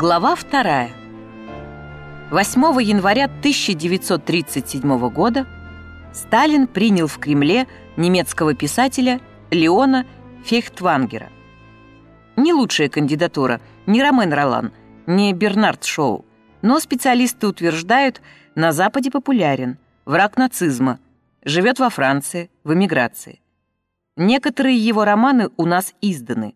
Глава вторая. 8 января 1937 года Сталин принял в Кремле немецкого писателя Леона Фехтвангера. Не лучшая кандидатура, не Ромен Ролан, не Бернард Шоу, но специалисты утверждают, на Западе популярен, враг нацизма, живет во Франции, в эмиграции. Некоторые его романы у нас изданы.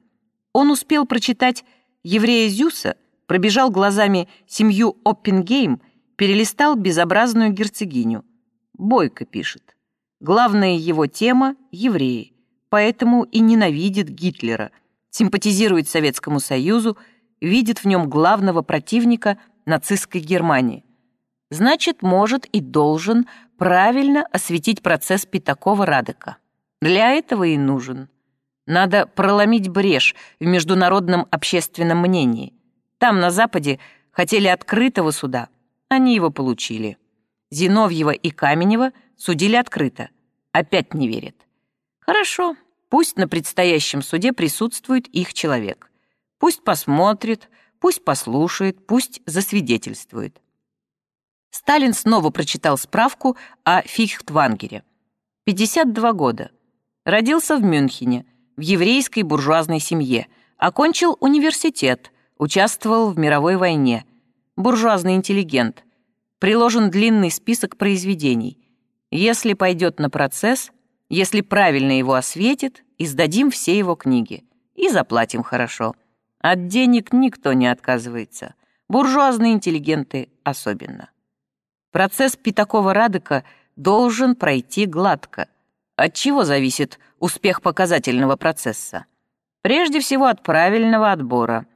Он успел прочитать «Еврея Зюса», пробежал глазами семью Оппенгейм, перелистал «Безобразную герцогиню». Бойко пишет. Главная его тема — евреи, поэтому и ненавидит Гитлера, симпатизирует Советскому Союзу, видит в нем главного противника нацистской Германии. Значит, может и должен правильно осветить процесс Пятакова-Радека. Для этого и нужен. Надо проломить брешь в международном общественном мнении. Там, на Западе, хотели открытого суда. Они его получили. Зиновьева и Каменева судили открыто. Опять не верят. Хорошо, пусть на предстоящем суде присутствует их человек. Пусть посмотрит, пусть послушает, пусть засвидетельствует. Сталин снова прочитал справку о Фихтвангере. 52 года. Родился в Мюнхене, в еврейской буржуазной семье. Окончил университет, участвовал в мировой войне. Буржуазный интеллигент. Приложен длинный список произведений. Если пойдет на процесс, если правильно его осветит, издадим все его книги. И заплатим хорошо. От денег никто не отказывается. Буржуазные интеллигенты особенно. Процесс Пятакова-Радека должен пройти гладко. От чего зависит успех показательного процесса? Прежде всего от правильного отбора.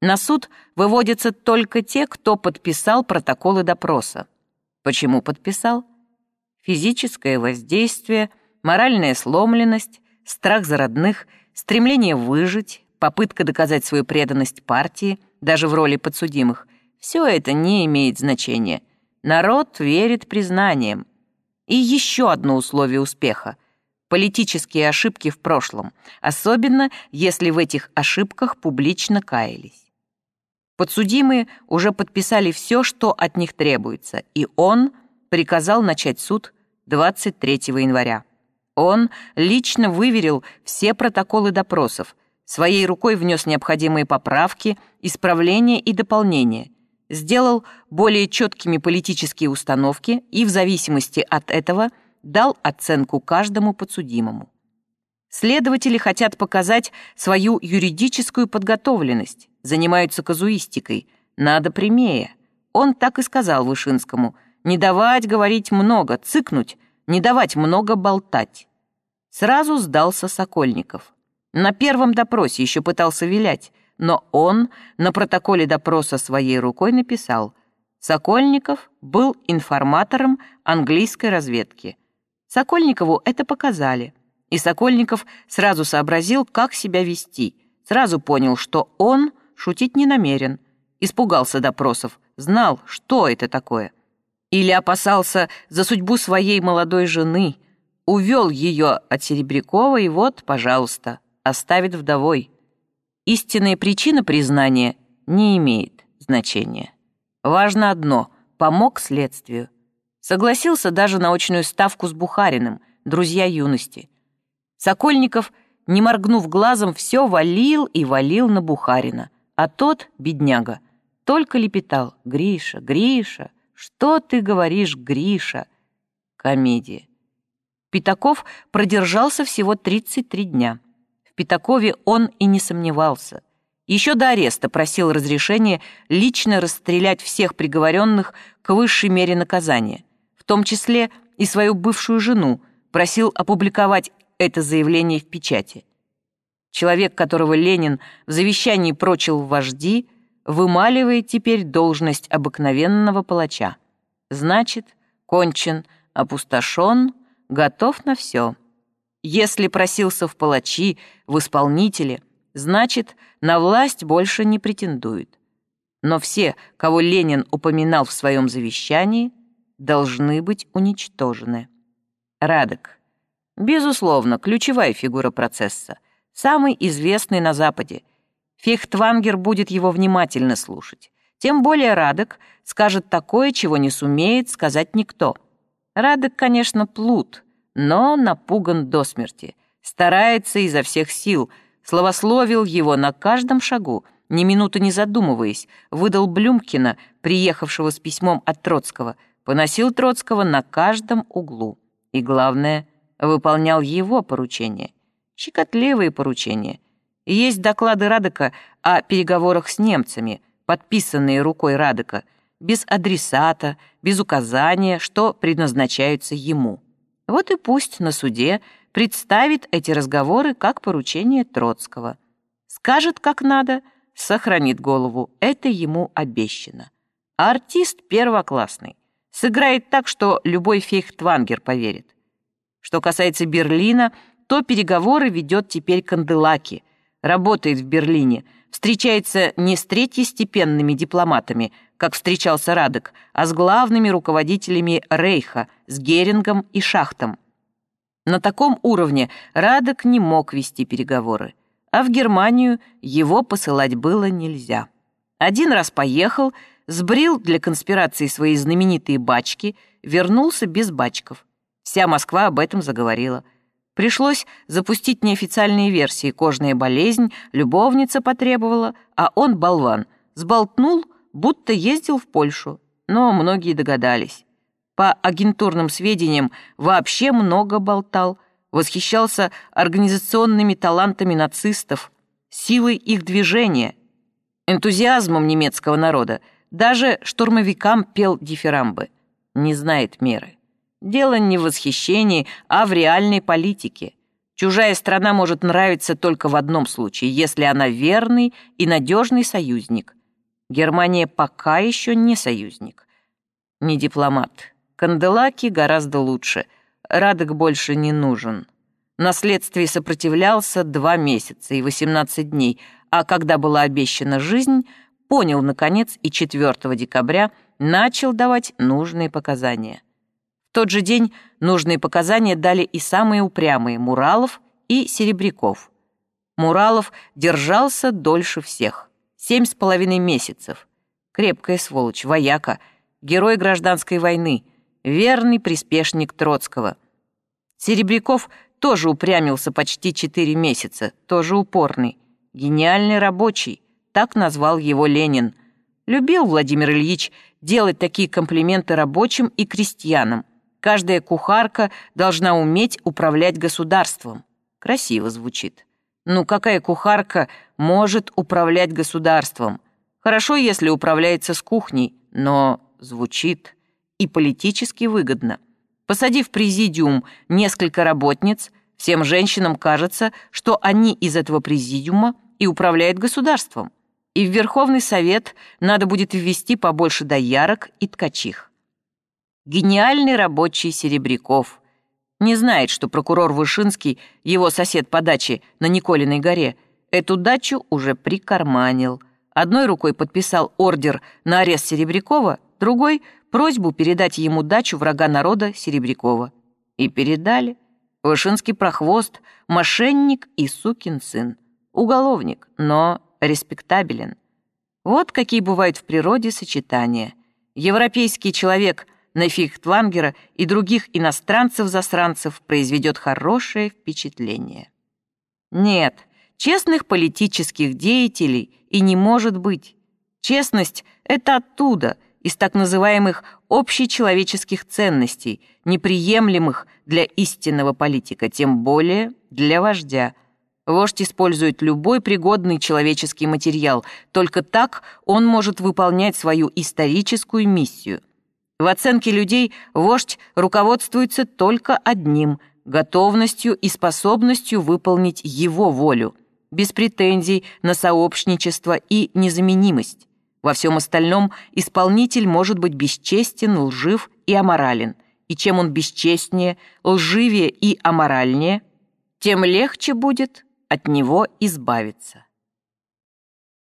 На суд выводятся только те, кто подписал протоколы допроса. Почему подписал? Физическое воздействие, моральная сломленность, страх за родных, стремление выжить, попытка доказать свою преданность партии, даже в роли подсудимых — все это не имеет значения. Народ верит признаниям. И еще одно условие успеха — политические ошибки в прошлом, особенно если в этих ошибках публично каялись. Подсудимые уже подписали все, что от них требуется, и он приказал начать суд 23 января. Он лично выверил все протоколы допросов, своей рукой внес необходимые поправки, исправления и дополнения — сделал более четкими политические установки и в зависимости от этого дал оценку каждому подсудимому. Следователи хотят показать свою юридическую подготовленность, занимаются казуистикой, надо прямее. Он так и сказал Вышинскому, не давать говорить много, цыкнуть, не давать много болтать. Сразу сдался Сокольников. На первом допросе еще пытался вилять, но он на протоколе допроса своей рукой написал «Сокольников был информатором английской разведки». Сокольникову это показали, и Сокольников сразу сообразил, как себя вести, сразу понял, что он шутить не намерен, испугался допросов, знал, что это такое. Или опасался за судьбу своей молодой жены, увел ее от Серебрякова и вот, пожалуйста, оставит вдовой. Истинная причина признания не имеет значения. Важно одно — помог следствию. Согласился даже на очную ставку с Бухариным, друзья юности. Сокольников, не моргнув глазом, все валил и валил на Бухарина, а тот, бедняга, только лепетал «Гриша, Гриша, что ты говоришь, Гриша?» Комедия. Пятаков продержался всего 33 дня. Пятакове он и не сомневался. Еще до ареста просил разрешения лично расстрелять всех приговоренных к высшей мере наказания, в том числе и свою бывшую жену, просил опубликовать это заявление в печати. Человек, которого Ленин в завещании прочил в вожди, вымаливает теперь должность обыкновенного палача. Значит, кончен, опустошен, готов на все. Если просился в палачи, в исполнители, значит, на власть больше не претендует. Но все, кого Ленин упоминал в своем завещании, должны быть уничтожены. Радок. Безусловно, ключевая фигура процесса, самый известный на Западе. Фехтвангер будет его внимательно слушать. Тем более Радек скажет такое, чего не сумеет сказать никто. Радек, конечно, плут, но напуган до смерти. Старается изо всех сил, словословил его на каждом шагу, ни минуты не задумываясь, выдал Блюмкина, приехавшего с письмом от Троцкого, поносил Троцкого на каждом углу. И главное, выполнял его поручения. Щекотливые поручения. Есть доклады Радека о переговорах с немцами, подписанные рукой Радека, без адресата, без указания, что предназначаются ему. Вот и пусть на суде представит эти разговоры как поручение Троцкого. Скажет, как надо, сохранит голову, это ему обещано. А артист первоклассный. Сыграет так, что любой фейхтвангер поверит. Что касается Берлина, то переговоры ведет теперь Канделаки. Работает в Берлине, встречается не с третьестепенными дипломатами, как встречался Радек, а с главными руководителями Рейха, с Герингом и Шахтом. На таком уровне Радек не мог вести переговоры, а в Германию его посылать было нельзя. Один раз поехал, сбрил для конспирации свои знаменитые бачки, вернулся без бачков. Вся Москва об этом заговорила. Пришлось запустить неофициальные версии. Кожная болезнь, любовница потребовала, а он, болван, сболтнул, будто ездил в Польшу. Но многие догадались. По агентурным сведениям, вообще много болтал, восхищался организационными талантами нацистов, силой их движения, энтузиазмом немецкого народа, даже штурмовикам пел дифирамбы. Не знает меры. Дело не в восхищении, а в реальной политике. Чужая страна может нравиться только в одном случае, если она верный и надежный союзник. Германия пока еще не союзник. Не дипломат. Канделаки гораздо лучше. Радок больше не нужен. На следствии сопротивлялся два месяца и 18 дней, а когда была обещана жизнь, понял, наконец, и 4 декабря начал давать нужные показания тот же день нужные показания дали и самые упрямые Муралов и Серебряков. Муралов держался дольше всех. Семь с половиной месяцев. Крепкая сволочь, вояка, герой гражданской войны, верный приспешник Троцкого. Серебряков тоже упрямился почти четыре месяца, тоже упорный. Гениальный рабочий, так назвал его Ленин. Любил Владимир Ильич делать такие комплименты рабочим и крестьянам. Каждая кухарка должна уметь управлять государством. Красиво звучит. Ну, какая кухарка может управлять государством? Хорошо, если управляется с кухней, но звучит и политически выгодно. Посадив в президиум несколько работниц, всем женщинам кажется, что они из этого президиума и управляют государством. И в Верховный Совет надо будет ввести побольше доярок и ткачих. Гениальный рабочий Серебряков. Не знает, что прокурор Вышинский, его сосед по даче на Николиной горе, эту дачу уже прикарманил. Одной рукой подписал ордер на арест Серебрякова, другой — просьбу передать ему дачу врага народа Серебрякова. И передали. Вышинский прохвост, мошенник и сукин сын. Уголовник, но респектабелен. Вот какие бывают в природе сочетания. Европейский человек — на Фихтвангера и других иностранцев-засранцев произведет хорошее впечатление. Нет, честных политических деятелей и не может быть. Честность — это оттуда, из так называемых общечеловеческих ценностей, неприемлемых для истинного политика, тем более для вождя. Вождь использует любой пригодный человеческий материал, только так он может выполнять свою историческую миссию. В оценке людей вождь руководствуется только одним – готовностью и способностью выполнить его волю, без претензий на сообщничество и незаменимость. Во всем остальном исполнитель может быть бесчестен, лжив и аморален. И чем он бесчестнее, лживее и аморальнее, тем легче будет от него избавиться.